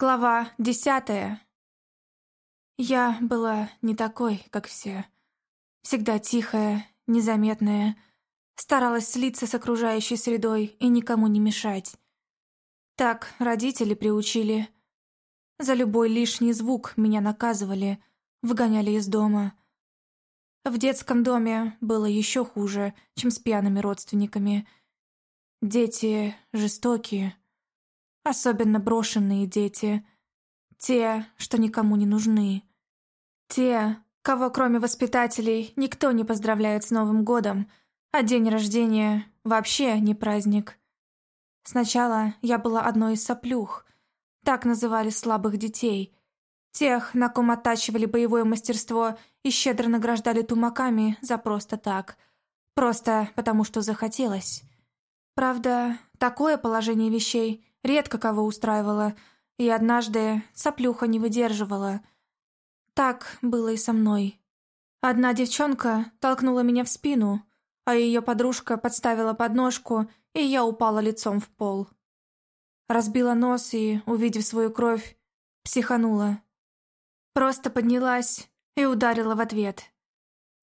Глава десятая. Я была не такой, как все. Всегда тихая, незаметная. Старалась слиться с окружающей средой и никому не мешать. Так родители приучили. За любой лишний звук меня наказывали, выгоняли из дома. В детском доме было еще хуже, чем с пьяными родственниками. Дети жестокие, Особенно брошенные дети. Те, что никому не нужны. Те, кого кроме воспитателей никто не поздравляет с Новым годом, а день рождения вообще не праздник. Сначала я была одной из соплюх. Так называли слабых детей. Тех, на ком оттачивали боевое мастерство и щедро награждали тумаками за просто так. Просто потому, что захотелось. Правда, такое положение вещей редко кого устраивала, и однажды соплюха не выдерживала. Так было и со мной. Одна девчонка толкнула меня в спину, а ее подружка подставила подножку, и я упала лицом в пол. Разбила нос и, увидев свою кровь, психанула. Просто поднялась и ударила в ответ.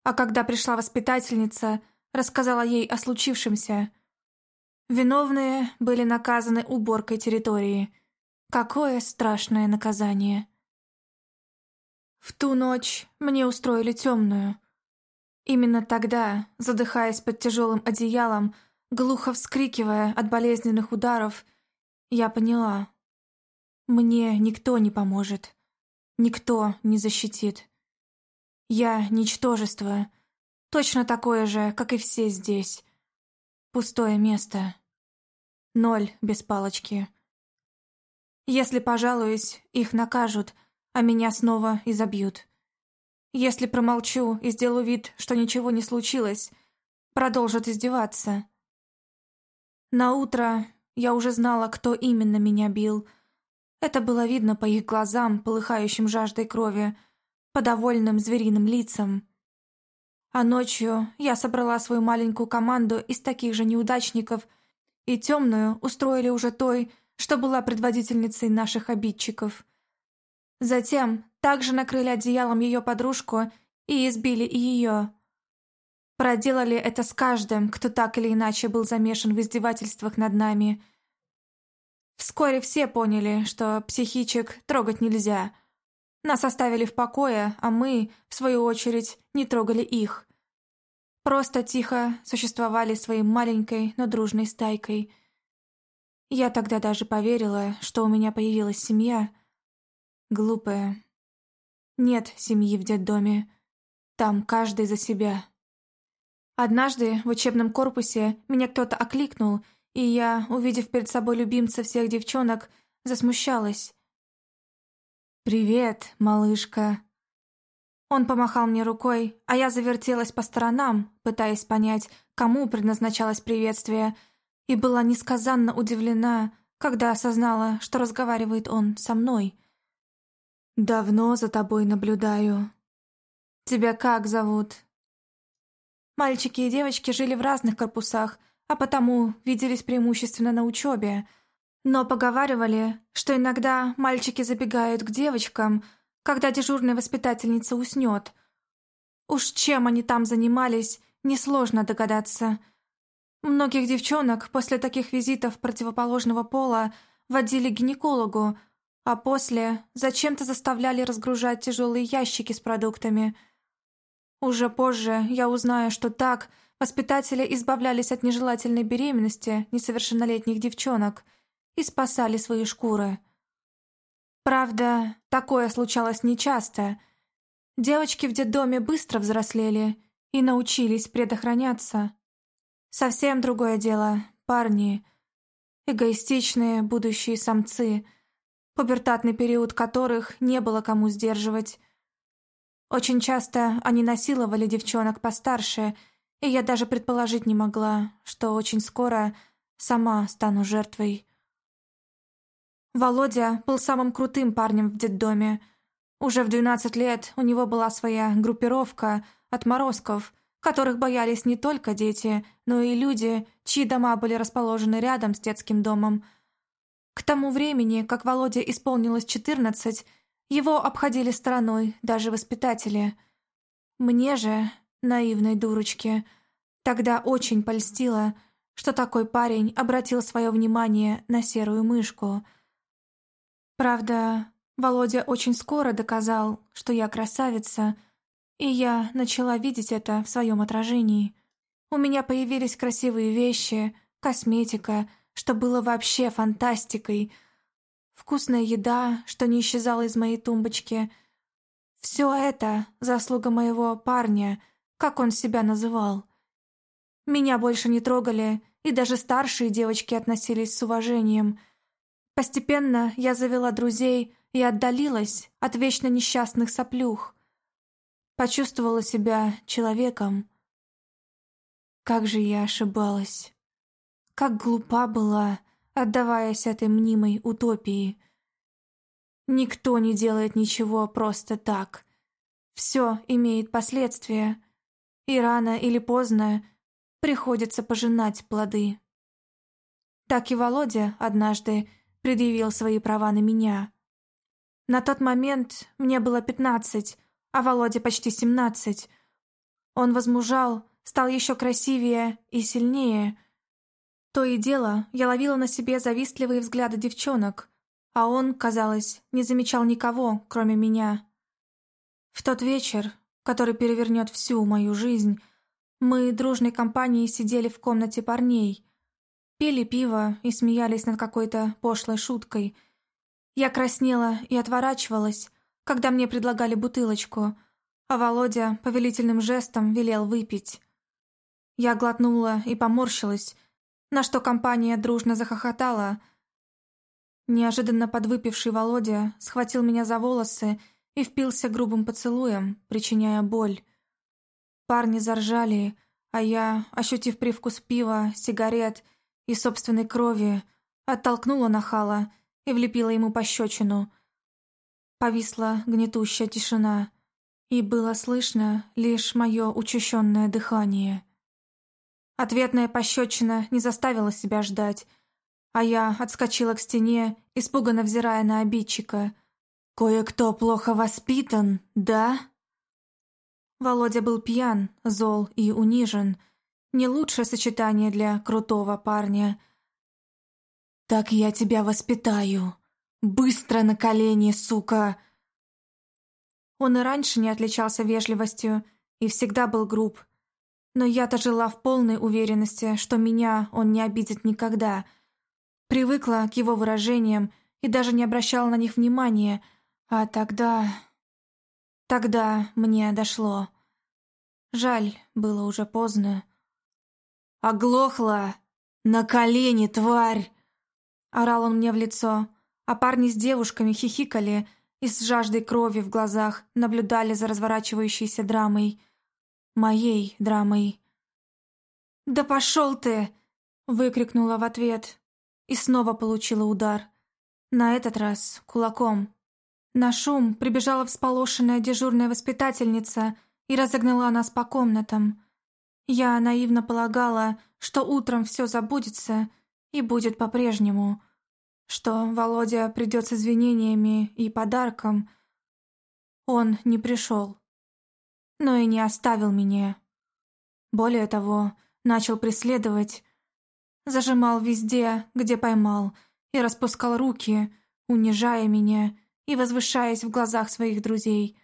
А когда пришла воспитательница, рассказала ей о случившемся, Виновные были наказаны уборкой территории. Какое страшное наказание. В ту ночь мне устроили темную. Именно тогда, задыхаясь под тяжелым одеялом, глухо вскрикивая от болезненных ударов, я поняла. Мне никто не поможет. Никто не защитит. Я — ничтожество, точно такое же, как и все здесь. Пустое место. Ноль без палочки. Если пожалуюсь, их накажут, а меня снова изобьют. Если промолчу и сделаю вид, что ничего не случилось, продолжат издеваться. На утро я уже знала, кто именно меня бил. Это было видно по их глазам, полыхающим жаждой крови, по довольным звериным лицам. А ночью я собрала свою маленькую команду из таких же неудачников и темную устроили уже той, что была предводительницей наших обидчиков. Затем также накрыли одеялом ее подружку и избили и ее. Проделали это с каждым, кто так или иначе был замешан в издевательствах над нами. Вскоре все поняли, что психичек трогать нельзя. Нас оставили в покое, а мы, в свою очередь, не трогали их. Просто тихо существовали своей маленькой, но дружной стайкой. Я тогда даже поверила, что у меня появилась семья. Глупая. Нет семьи в детдоме. Там каждый за себя. Однажды в учебном корпусе меня кто-то окликнул, и я, увидев перед собой любимца всех девчонок, засмущалась. «Привет, малышка», он помахал мне рукой, а я завертелась по сторонам, пытаясь понять, кому предназначалось приветствие, и была несказанно удивлена, когда осознала, что разговаривает он со мной. «Давно за тобой наблюдаю. Тебя как зовут?» Мальчики и девочки жили в разных корпусах, а потому виделись преимущественно на учебе. Но поговаривали, что иногда мальчики забегают к девочкам – когда дежурная воспитательница уснет. Уж чем они там занимались, несложно догадаться. Многих девчонок после таких визитов противоположного пола водили к гинекологу, а после зачем-то заставляли разгружать тяжелые ящики с продуктами. Уже позже я узнаю, что так воспитатели избавлялись от нежелательной беременности несовершеннолетних девчонок и спасали свои шкуры. Правда, такое случалось нечасто. Девочки в детдоме быстро взрослели и научились предохраняться. Совсем другое дело — парни. Эгоистичные будущие самцы, пубертатный период которых не было кому сдерживать. Очень часто они насиловали девчонок постарше, и я даже предположить не могла, что очень скоро сама стану жертвой. Володя был самым крутым парнем в детдоме. Уже в 12 лет у него была своя группировка отморозков, которых боялись не только дети, но и люди, чьи дома были расположены рядом с детским домом. К тому времени, как Володе исполнилось четырнадцать, его обходили стороной даже воспитатели. Мне же, наивной дурочке, тогда очень польстило, что такой парень обратил свое внимание на серую мышку. Правда, Володя очень скоро доказал, что я красавица, и я начала видеть это в своем отражении. У меня появились красивые вещи, косметика, что было вообще фантастикой, вкусная еда, что не исчезала из моей тумбочки. Все это заслуга моего парня, как он себя называл. Меня больше не трогали, и даже старшие девочки относились с уважением. Постепенно я завела друзей и отдалилась от вечно несчастных соплюх. Почувствовала себя человеком. Как же я ошибалась. Как глупа была, отдаваясь этой мнимой утопии. Никто не делает ничего просто так. Все имеет последствия, и рано или поздно приходится пожинать плоды. Так и Володя однажды предъявил свои права на меня. На тот момент мне было пятнадцать, а Володя почти семнадцать. Он возмужал, стал еще красивее и сильнее. То и дело, я ловила на себе завистливые взгляды девчонок, а он, казалось, не замечал никого, кроме меня. В тот вечер, который перевернет всю мою жизнь, мы дружной компанией сидели в комнате парней, пили пиво и смеялись над какой-то пошлой шуткой. Я краснела и отворачивалась, когда мне предлагали бутылочку, а Володя повелительным жестом велел выпить. Я глотнула и поморщилась, на что компания дружно захохотала. Неожиданно подвыпивший Володя схватил меня за волосы и впился грубым поцелуем, причиняя боль. Парни заржали, а я, ощутив привкус пива, сигарет и собственной крови, оттолкнула нахала и влепила ему пощечину. Повисла гнетущая тишина, и было слышно лишь мое учащенное дыхание. Ответная пощечина не заставила себя ждать, а я отскочила к стене, испуганно взирая на обидчика. «Кое-кто плохо воспитан, да?» Володя был пьян, зол и унижен. Не лучшее сочетание для крутого парня. «Так я тебя воспитаю! Быстро на колени, сука!» Он и раньше не отличался вежливостью и всегда был груб. Но я-то жила в полной уверенности, что меня он не обидит никогда. Привыкла к его выражениям и даже не обращала на них внимания, а тогда... Тогда мне дошло. Жаль, было уже поздно. «Оглохла! На колени, тварь!» Орал он мне в лицо, а парни с девушками хихикали и с жаждой крови в глазах наблюдали за разворачивающейся драмой. Моей драмой. «Да пошел ты!» — выкрикнула в ответ и снова получила удар. На этот раз кулаком. На шум прибежала всполошенная дежурная воспитательница и разогнала нас по комнатам. Я наивно полагала, что утром все забудется и будет по-прежнему, что Володя придет с извинениями и подарком. Он не пришел, но и не оставил меня. Более того, начал преследовать, зажимал везде, где поймал, и распускал руки, унижая меня и возвышаясь в глазах своих друзей.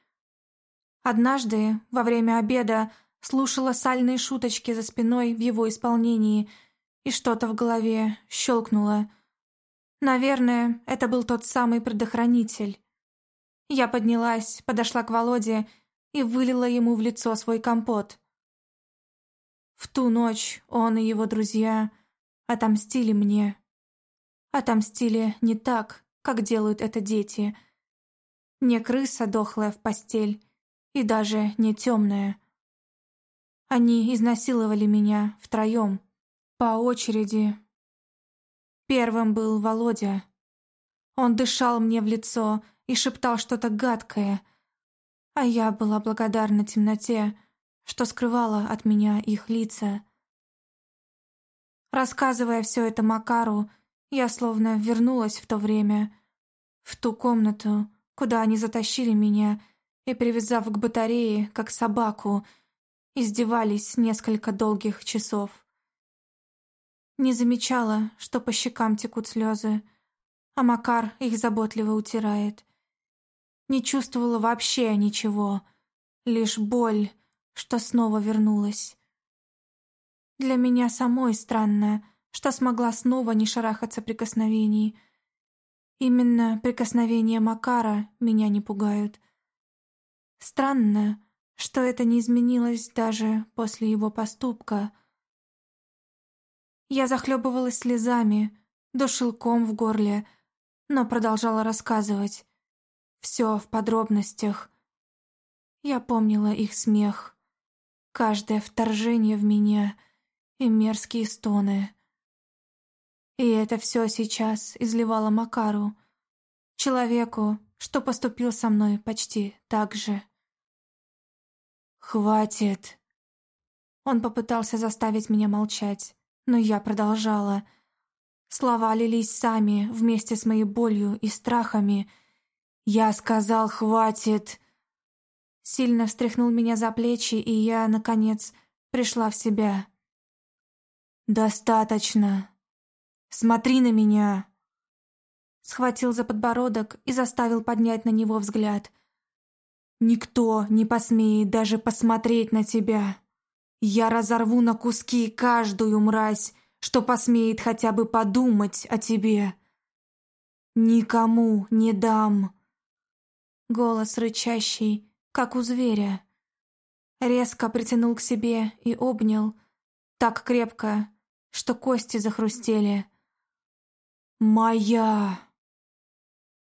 Однажды, во время обеда, слушала сальные шуточки за спиной в его исполнении, и что-то в голове щелкнуло. Наверное, это был тот самый предохранитель. Я поднялась, подошла к Володе и вылила ему в лицо свой компот. В ту ночь он и его друзья отомстили мне. Отомстили не так, как делают это дети — не крыса дохлая в постель, и даже не темная. Они изнасиловали меня втроем, по очереди. Первым был Володя. Он дышал мне в лицо и шептал что-то гадкое, а я была благодарна темноте, что скрывала от меня их лица. Рассказывая все это Макару, Я словно вернулась в то время, в ту комнату, куда они затащили меня и, привязав к батарее, как собаку, издевались несколько долгих часов. Не замечала, что по щекам текут слезы, а Макар их заботливо утирает. Не чувствовала вообще ничего, лишь боль, что снова вернулась. Для меня самой странно, что смогла снова не шарахаться прикосновений. Именно прикосновения Макара меня не пугают. Странно, что это не изменилось даже после его поступка. Я захлебывалась слезами, душил ком в горле, но продолжала рассказывать. Все в подробностях. Я помнила их смех, каждое вторжение в меня и мерзкие стоны. И это все сейчас изливало Макару, человеку, что поступил со мной почти так же. «Хватит!» Он попытался заставить меня молчать, но я продолжала. Слова лились сами, вместе с моей болью и страхами. «Я сказал, хватит!» Сильно встряхнул меня за плечи, и я, наконец, пришла в себя. «Достаточно! Смотри на меня!» Схватил за подбородок и заставил поднять на него взгляд – Никто не посмеет даже посмотреть на тебя. Я разорву на куски каждую мразь, что посмеет хотя бы подумать о тебе. Никому не дам. Голос рычащий, как у зверя. Резко притянул к себе и обнял, так крепко, что кости захрустели. «Моя!»